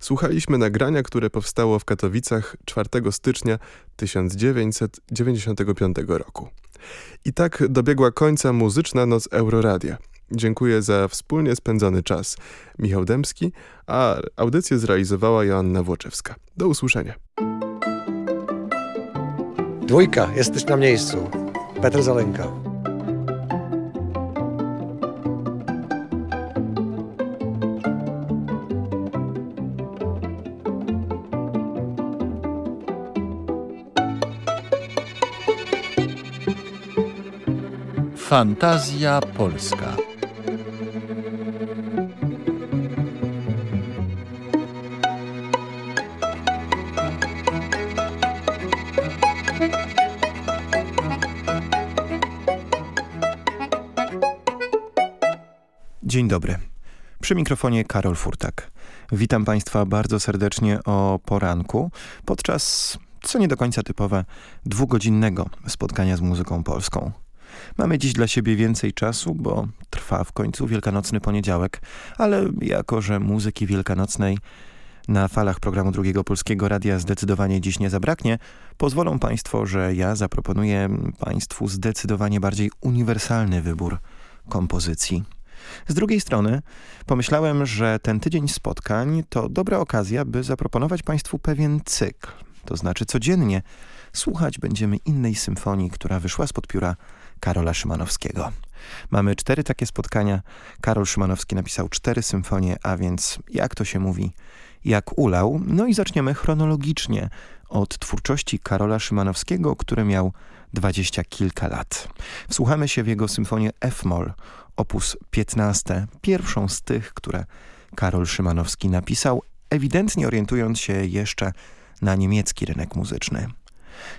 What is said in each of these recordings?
Słuchaliśmy nagrania, które powstało w Katowicach 4 stycznia 1995 roku. I tak dobiegła końca muzyczna noc Euroradia. Dziękuję za wspólnie spędzony czas. Michał Dębski, a audycję zrealizowała Joanna Włoczewska. Do usłyszenia. Dwójka, jesteś na miejscu. Petr Zalenka. Fantazja Polska. Dzień dobry. Przy mikrofonie Karol Furtak. Witam Państwa bardzo serdecznie o poranku podczas, co nie do końca typowe, dwugodzinnego spotkania z muzyką polską. Mamy dziś dla siebie więcej czasu, bo trwa w końcu wielkanocny poniedziałek, ale jako, że muzyki wielkanocnej na falach programu Drugiego Polskiego Radia zdecydowanie dziś nie zabraknie, pozwolą Państwo, że ja zaproponuję Państwu zdecydowanie bardziej uniwersalny wybór kompozycji. Z drugiej strony pomyślałem, że ten tydzień spotkań to dobra okazja, by zaproponować Państwu pewien cykl. To znaczy codziennie słuchać będziemy innej symfonii, która wyszła spod pióra Karola Szymanowskiego. Mamy cztery takie spotkania. Karol Szymanowski napisał cztery symfonie, a więc jak to się mówi, jak ulał. No i zaczniemy chronologicznie od twórczości Karola Szymanowskiego, który miał dwadzieścia kilka lat. Wsłuchamy się w jego symfonię F-moll, opus 15, pierwszą z tych, które Karol Szymanowski napisał, ewidentnie orientując się jeszcze na niemiecki rynek muzyczny.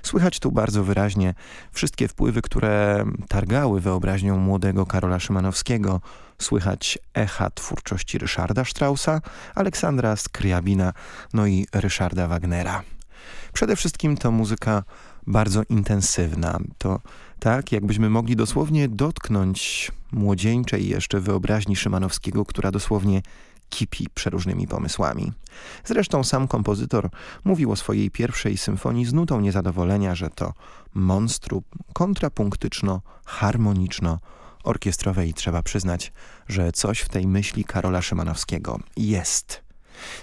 Słychać tu bardzo wyraźnie wszystkie wpływy, które targały wyobraźnią młodego Karola Szymanowskiego. Słychać echa twórczości Ryszarda Straussa, Aleksandra Skryabina, no i Ryszarda Wagnera. Przede wszystkim to muzyka bardzo intensywna. To tak, jakbyśmy mogli dosłownie dotknąć młodzieńczej jeszcze wyobraźni Szymanowskiego, która dosłownie kipi przeróżnymi pomysłami. Zresztą sam kompozytor mówił o swojej pierwszej symfonii z nutą niezadowolenia, że to monstrum kontrapunktyczno-harmoniczno orkiestrowe i trzeba przyznać, że coś w tej myśli Karola Szymanowskiego jest.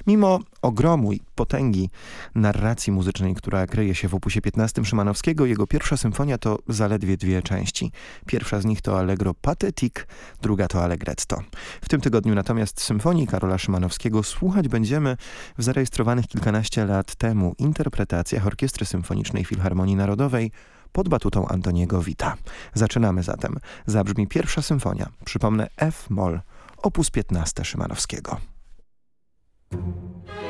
Mimo ogromu i potęgi narracji muzycznej, która kryje się w opusie 15 Szymanowskiego, jego pierwsza symfonia to zaledwie dwie części. Pierwsza z nich to Allegro Pathetique, druga to Allegretto. W tym tygodniu natomiast symfonii Karola Szymanowskiego słuchać będziemy w zarejestrowanych kilkanaście lat temu interpretacjach Orkiestry Symfonicznej Filharmonii Narodowej pod batutą Antoniego Wita. Zaczynamy zatem. Zabrzmi pierwsza symfonia, przypomnę F-moll, opus 15 Szymanowskiego. Thank you.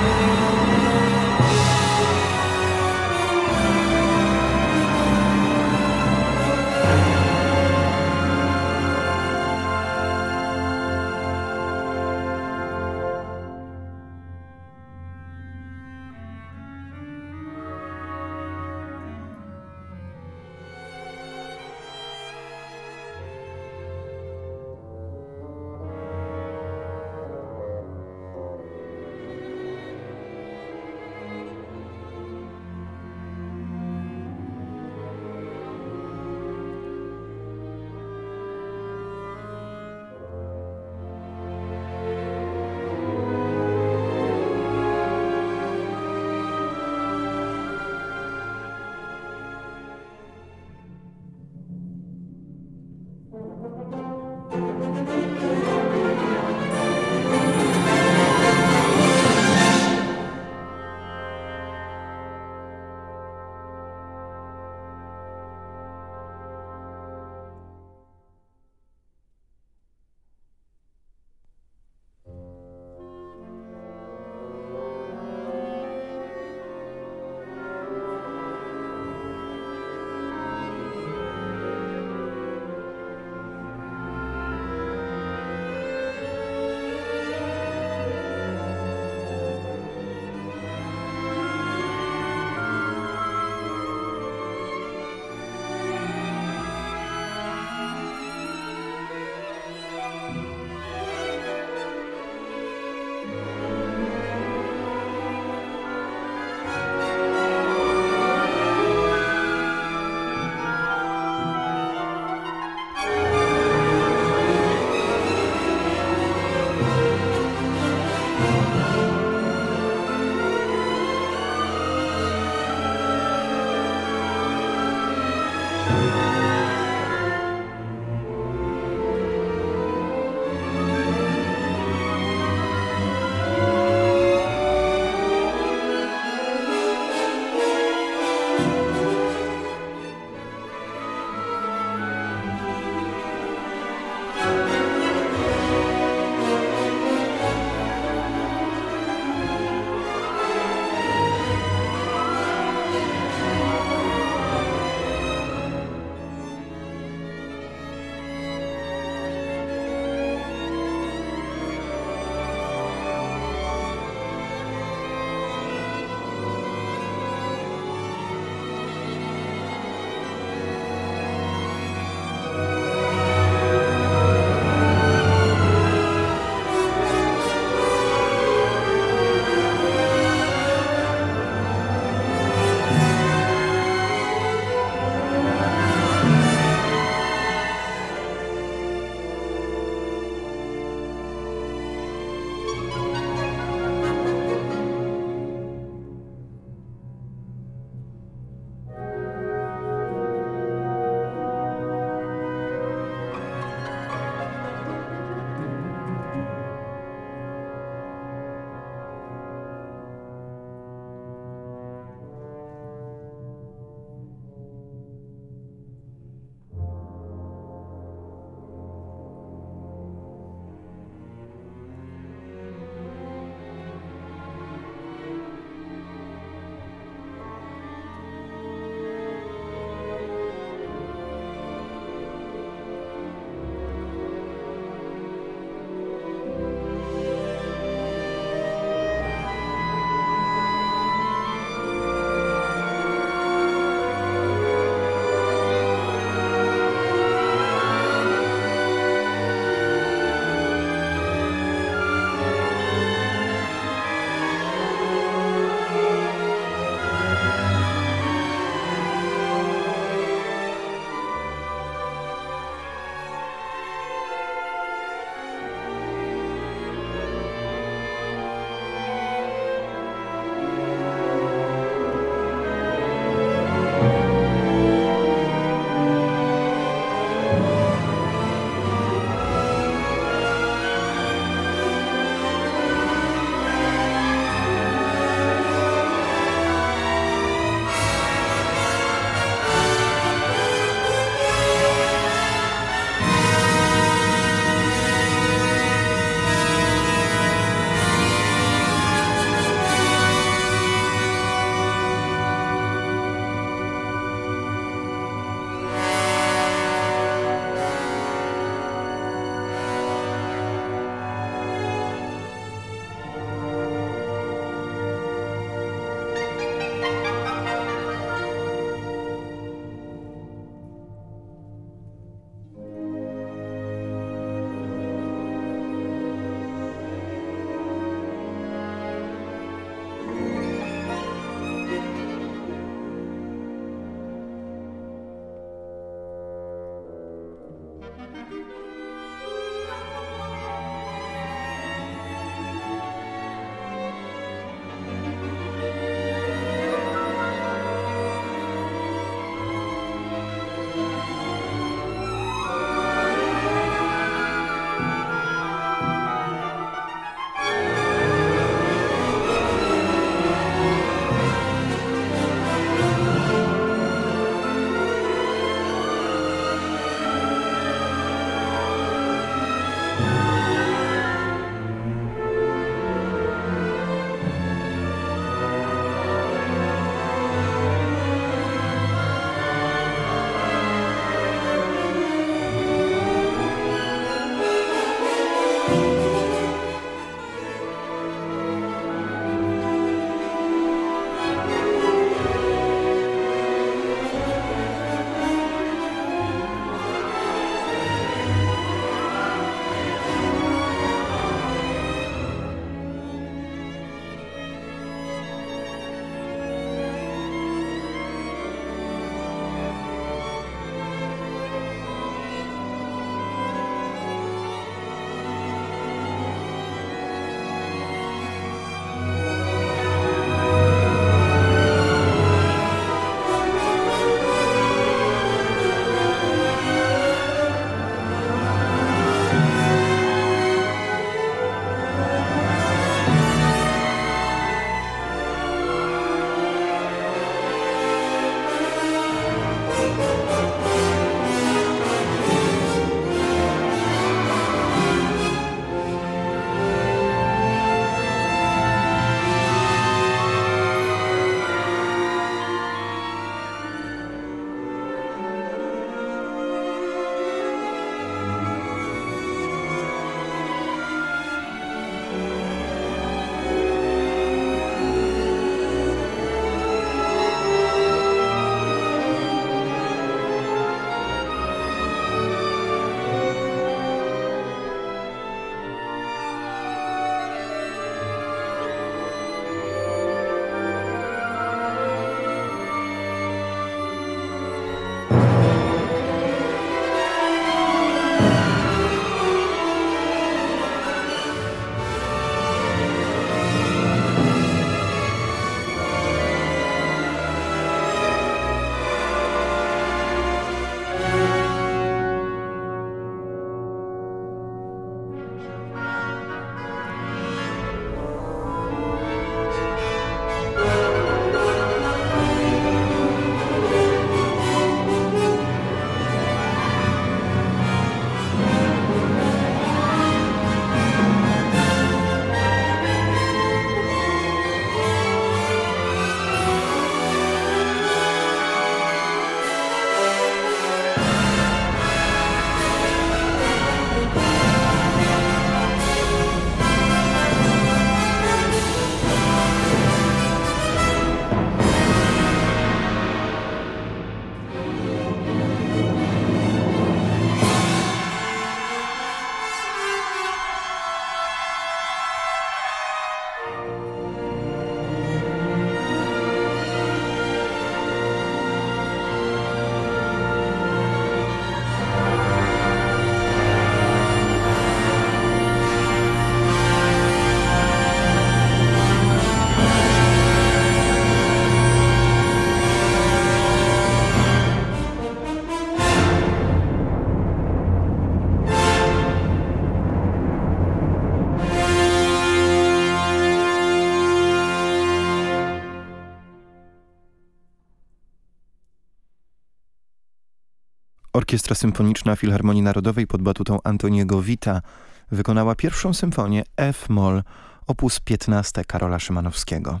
Orkiestra Symfoniczna Filharmonii Narodowej pod batutą Antoniego Wita wykonała pierwszą symfonię F-moll op. 15 Karola Szymanowskiego.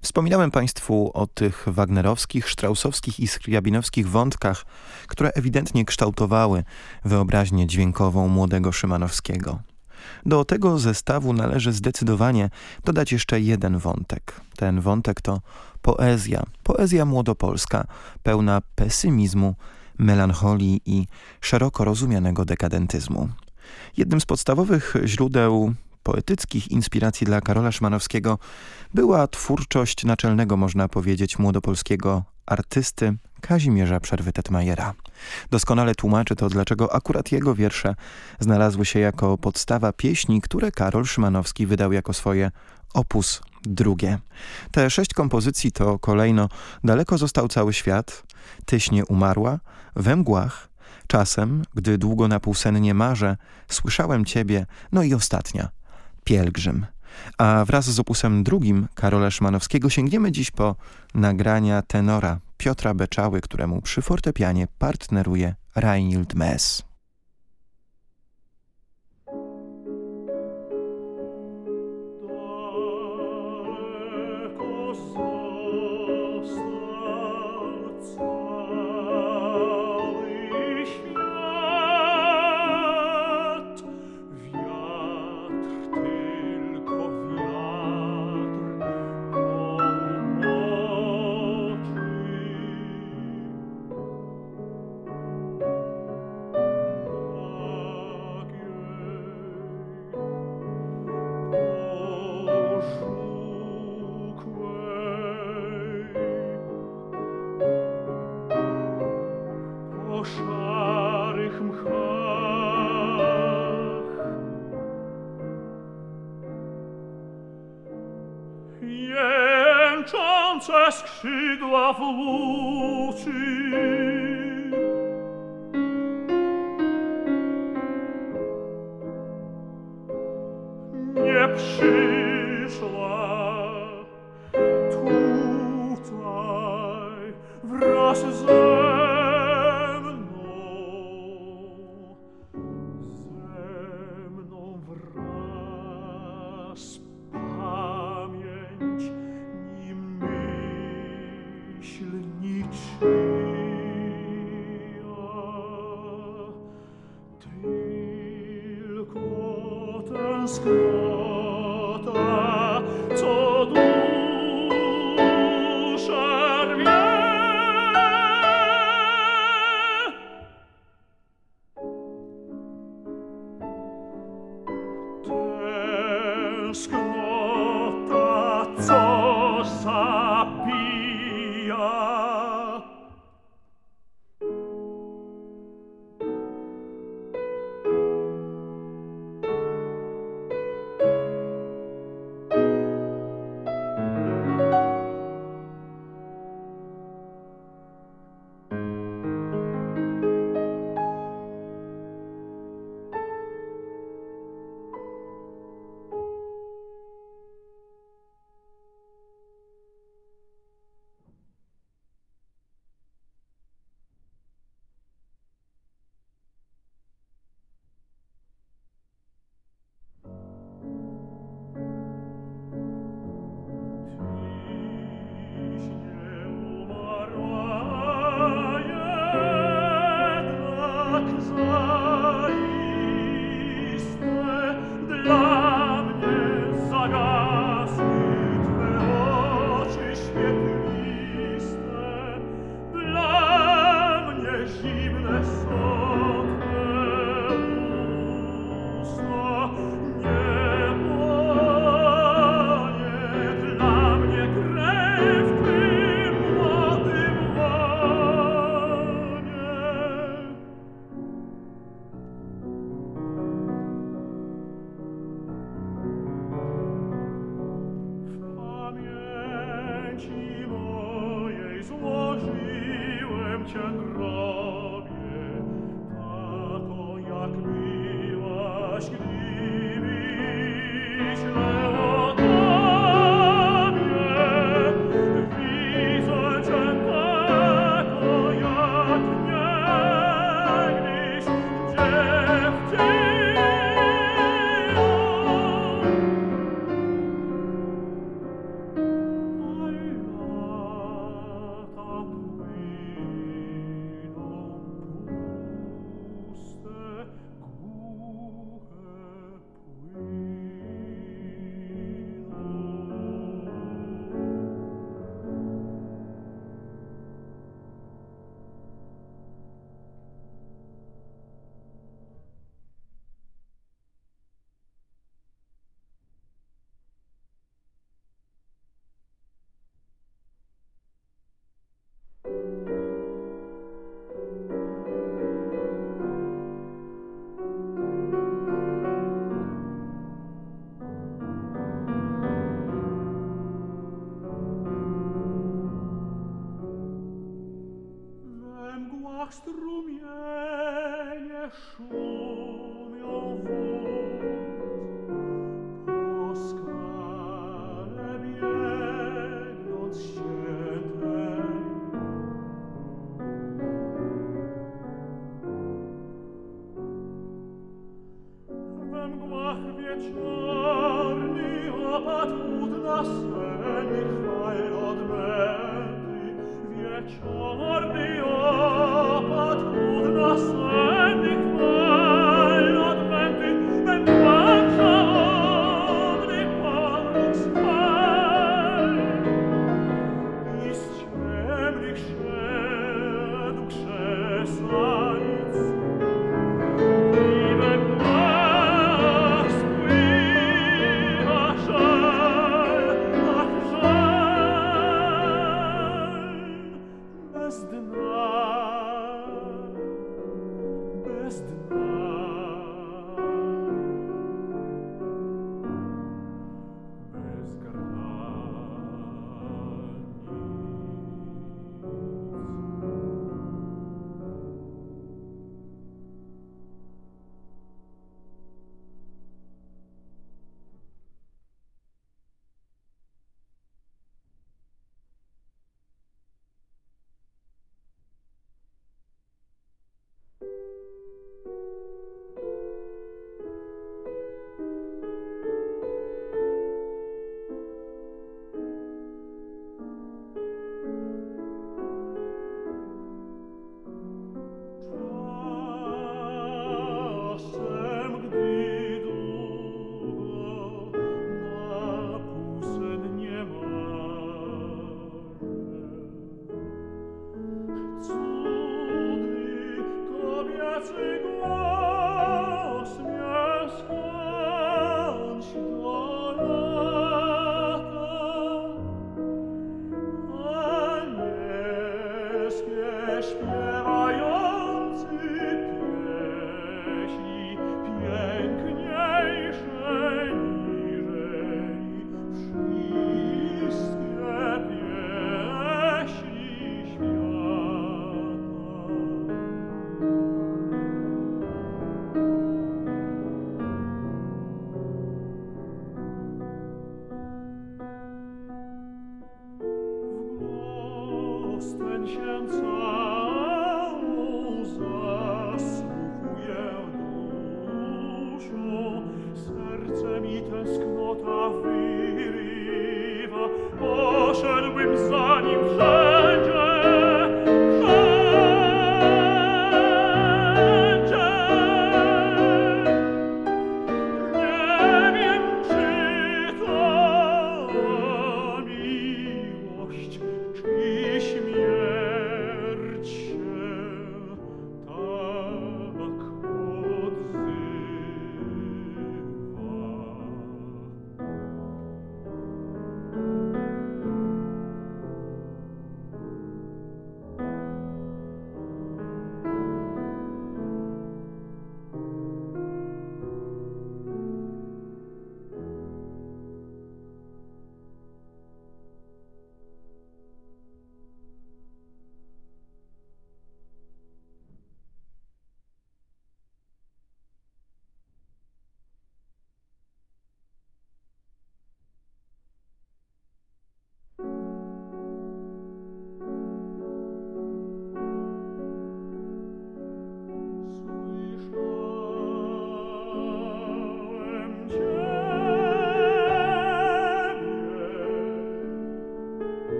Wspominałem Państwu o tych wagnerowskich, straussowskich i skriabinowskich wątkach, które ewidentnie kształtowały wyobraźnię dźwiękową młodego Szymanowskiego. Do tego zestawu należy zdecydowanie dodać jeszcze jeden wątek. Ten wątek to poezja, poezja młodopolska, pełna pesymizmu, melancholii i szeroko rozumianego dekadentyzmu. Jednym z podstawowych źródeł poetyckich inspiracji dla Karola Szymanowskiego była twórczość naczelnego, można powiedzieć, młodopolskiego artysty Kazimierza Przerwy-Tetmajera. Doskonale tłumaczy to, dlaczego akurat jego wiersze znalazły się jako podstawa pieśni, które Karol Szymanowski wydał jako swoje opus drugie. Te sześć kompozycji to kolejno Daleko został cały świat, Tyś nie umarła, We mgłach, Czasem, gdy długo na półsennie marzę, Słyszałem ciebie, no i ostatnia, Pielgrzym. A wraz z opusem drugim Karola Szymanowskiego sięgniemy dziś po nagrania tenora Piotra Beczały, któremu przy fortepianie partneruje Reinhild Mess.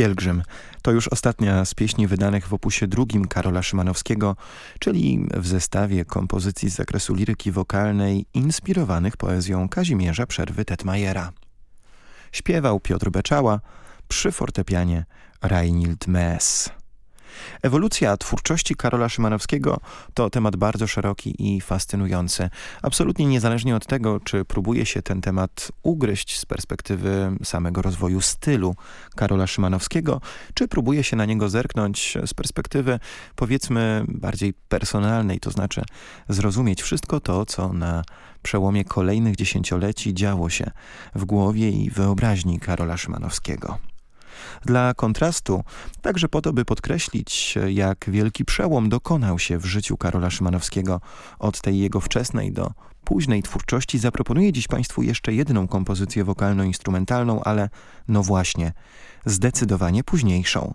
Pielgrzym to już ostatnia z pieśni wydanych w opusie drugim Karola Szymanowskiego, czyli w zestawie kompozycji z zakresu liryki wokalnej inspirowanych poezją Kazimierza Przerwy Tetmajera. Śpiewał Piotr Beczała, przy fortepianie Reinhild Mess. Ewolucja twórczości Karola Szymanowskiego to temat bardzo szeroki i fascynujący. Absolutnie niezależnie od tego, czy próbuje się ten temat ugryźć z perspektywy samego rozwoju stylu Karola Szymanowskiego, czy próbuje się na niego zerknąć z perspektywy powiedzmy bardziej personalnej, to znaczy zrozumieć wszystko to, co na przełomie kolejnych dziesięcioleci działo się w głowie i wyobraźni Karola Szymanowskiego. Dla kontrastu, także po to, by podkreślić, jak wielki przełom dokonał się w życiu Karola Szymanowskiego od tej jego wczesnej do późnej twórczości, zaproponuję dziś Państwu jeszcze jedną kompozycję wokalno-instrumentalną, ale no właśnie, zdecydowanie późniejszą.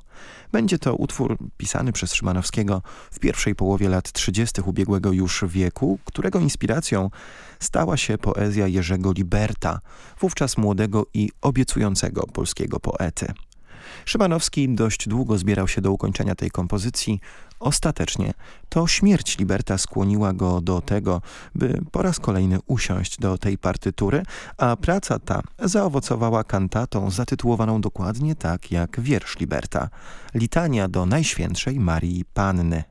Będzie to utwór pisany przez Szymanowskiego w pierwszej połowie lat 30. ubiegłego już wieku, którego inspiracją stała się poezja Jerzego Liberta, wówczas młodego i obiecującego polskiego poety. Szymanowski dość długo zbierał się do ukończenia tej kompozycji. Ostatecznie to śmierć Liberta skłoniła go do tego, by po raz kolejny usiąść do tej partytury, a praca ta zaowocowała kantatą zatytułowaną dokładnie tak jak wiersz Liberta. Litania do Najświętszej Marii Panny.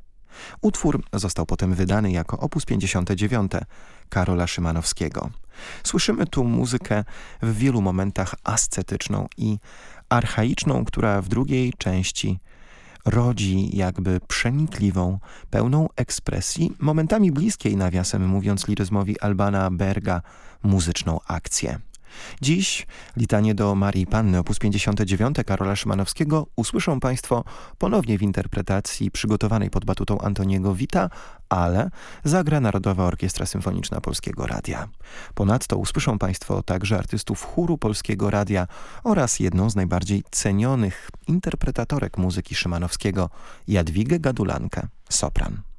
Utwór został potem wydany jako opus 59 Karola Szymanowskiego. Słyszymy tu muzykę w wielu momentach ascetyczną i archaiczną, która w drugiej części rodzi jakby przenikliwą, pełną ekspresji, momentami bliskiej, nawiasem mówiąc liryzmowi Albana Berga, muzyczną akcję. Dziś litanie do Marii Panny op. 59 Karola Szymanowskiego usłyszą Państwo ponownie w interpretacji przygotowanej pod batutą Antoniego Wita, ale zagra Narodowa Orkiestra Symfoniczna Polskiego Radia. Ponadto usłyszą Państwo także artystów chóru Polskiego Radia oraz jedną z najbardziej cenionych interpretatorek muzyki Szymanowskiego, Jadwigę Gadulankę, sopran.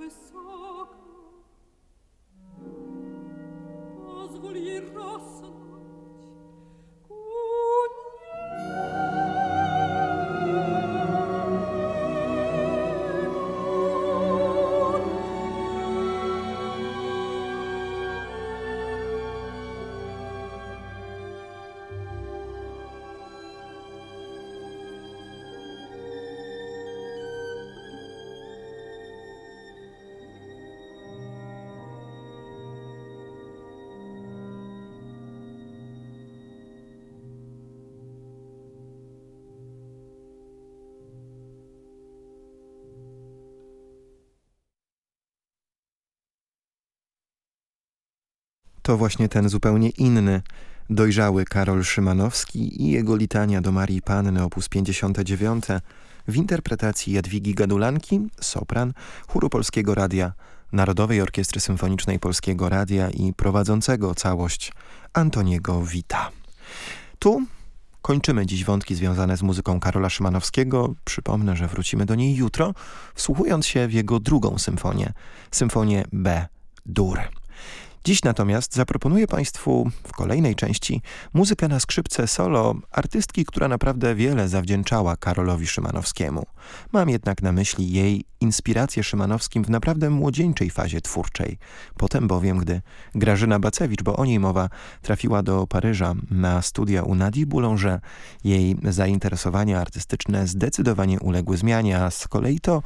высоко, позволь ей роса To właśnie ten zupełnie inny, dojrzały Karol Szymanowski i jego litania do Marii Panny op. 59 w interpretacji Jadwigi Gadulanki, sopran, chóru Polskiego Radia, Narodowej Orkiestry Symfonicznej Polskiego Radia i prowadzącego całość Antoniego Wita. Tu kończymy dziś wątki związane z muzyką Karola Szymanowskiego. Przypomnę, że wrócimy do niej jutro, wsłuchując się w jego drugą symfonię, symfonię B. Dziś natomiast zaproponuję Państwu w kolejnej części muzykę na skrzypce solo artystki, która naprawdę wiele zawdzięczała Karolowi Szymanowskiemu. Mam jednak na myśli jej inspirację Szymanowskim w naprawdę młodzieńczej fazie twórczej. Potem bowiem, gdy Grażyna Bacewicz, bo o niej mowa, trafiła do Paryża na studia u Nadii Boulanger, jej zainteresowania artystyczne zdecydowanie uległy zmianie, a z kolei to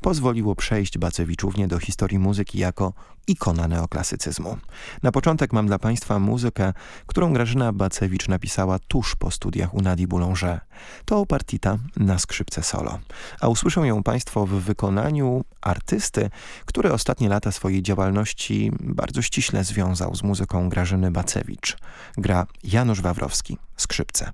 pozwoliło przejść Bacewiczównie do historii muzyki jako ikona neoklasycyzmu. Na początek mam dla Państwa muzykę, którą Grażyna Bacewicz napisała tuż po studiach u Nadii Boulanger. To partita na skrzypce solo. A usłyszą ją Państwo w wykonaniu artysty, który ostatnie lata swojej działalności bardzo ściśle związał z muzyką Grażyny Bacewicz. Gra Janusz Wawrowski, skrzypce.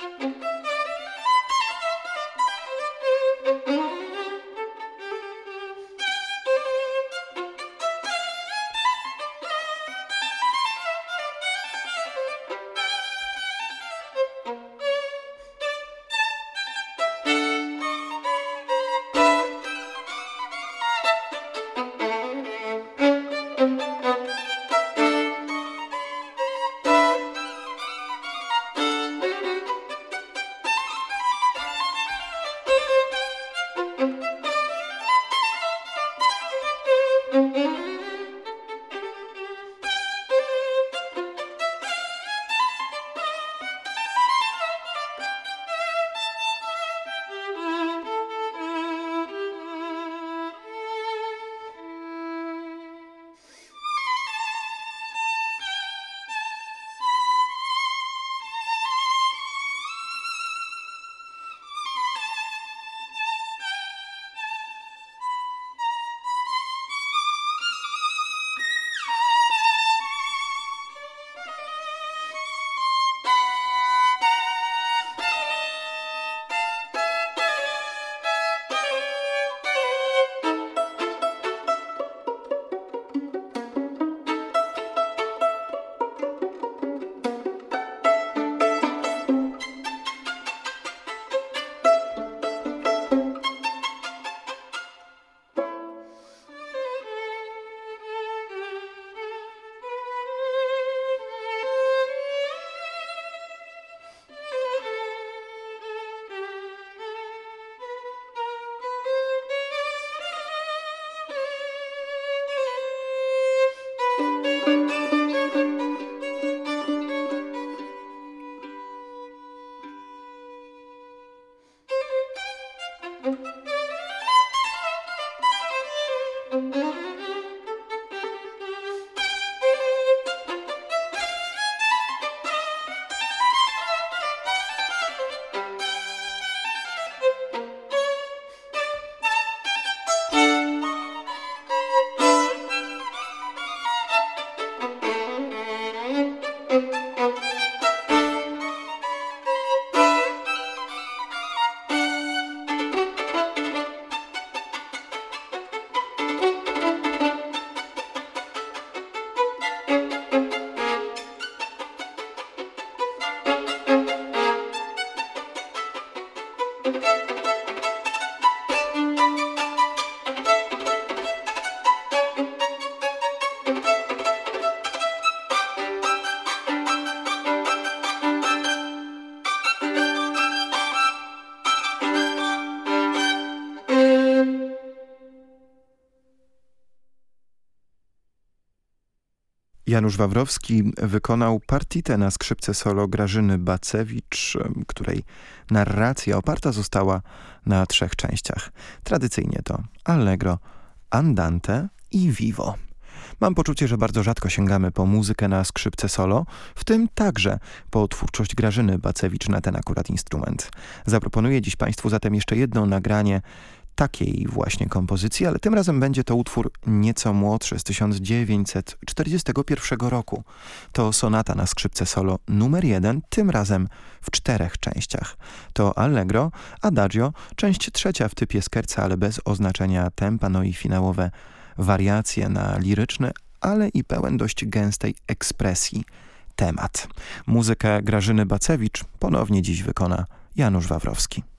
Música Janusz Wawrowski wykonał partitę na skrzypce solo Grażyny Bacewicz, której narracja oparta została na trzech częściach. Tradycyjnie to Allegro, Andante i Vivo. Mam poczucie, że bardzo rzadko sięgamy po muzykę na skrzypce solo, w tym także po twórczość Grażyny Bacewicz na ten akurat instrument. Zaproponuję dziś Państwu zatem jeszcze jedno nagranie takiej właśnie kompozycji, ale tym razem będzie to utwór nieco młodszy z 1941 roku. To sonata na skrzypce solo numer jeden, tym razem w czterech częściach. To Allegro, Adagio, część trzecia w typie skerca, ale bez oznaczenia tempa, no i finałowe wariacje na liryczny, ale i pełen dość gęstej ekspresji temat. Muzykę Grażyny Bacewicz ponownie dziś wykona Janusz Wawrowski.